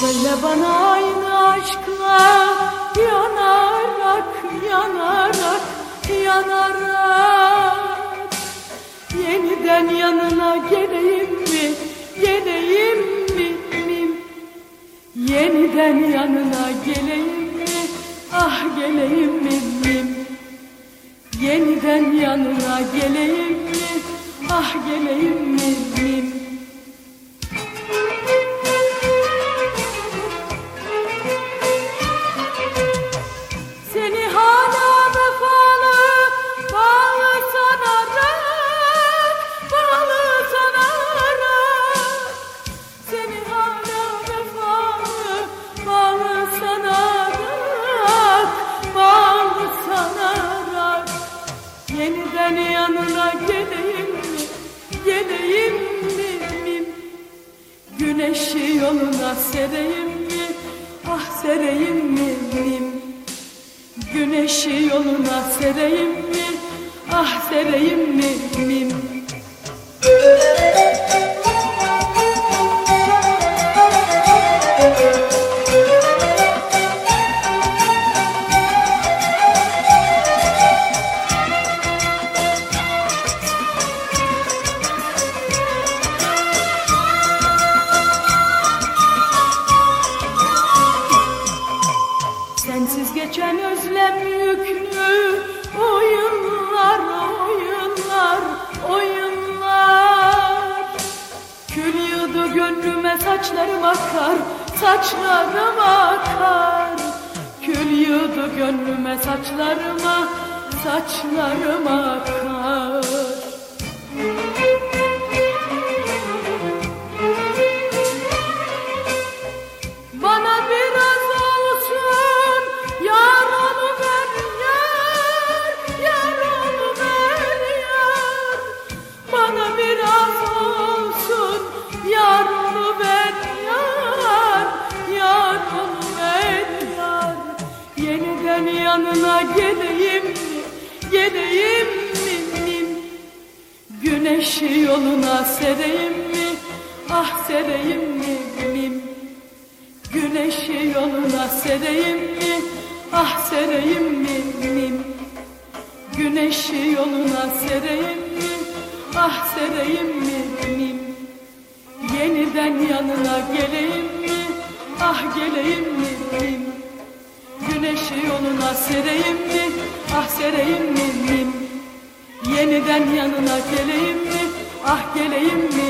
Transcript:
Söyle bana aynı aşkla yanarak, yanarak, yanarak Yeniden yanına geleyim mi, geleyim mi, ah, mi? Yeniden yanına geleyim mi, ah geleyim mi, mi? Yeniden yanına geleyim mi, ah geleyim mi? Yeniden yanına geleyim mi, geleyim mi, mi? Güneşi yoluna sereyim mi, ah sereyim mi, mi? Güneşi yoluna sereyim mi? Ah sereyim mi? mi? Geçen özlem yüklü oyunlar, oyunlar, oyunlar. Kül yığdı gönlüme saçlarım akar, saçlarım akar. Kül yığdı gönlüme saçlarıma, saçlarım akar. Yanına geleyim mi, geleyim mi? Güneşi yoluna sereyim mi, ah sereyim mi, mi? Güneşi yoluna sereyim mi? Ah sereyim mi? mi? Güneşi yoluna sereyim? Ah sereyim mi? mi? Yeniden yanına geleyim mi? Ah geleyim mi? mi? Güneşi yoluna sereyim mi? Ah sereyim mi? mi? Yeniden yanına geleyim mi? Ah geleyim mi?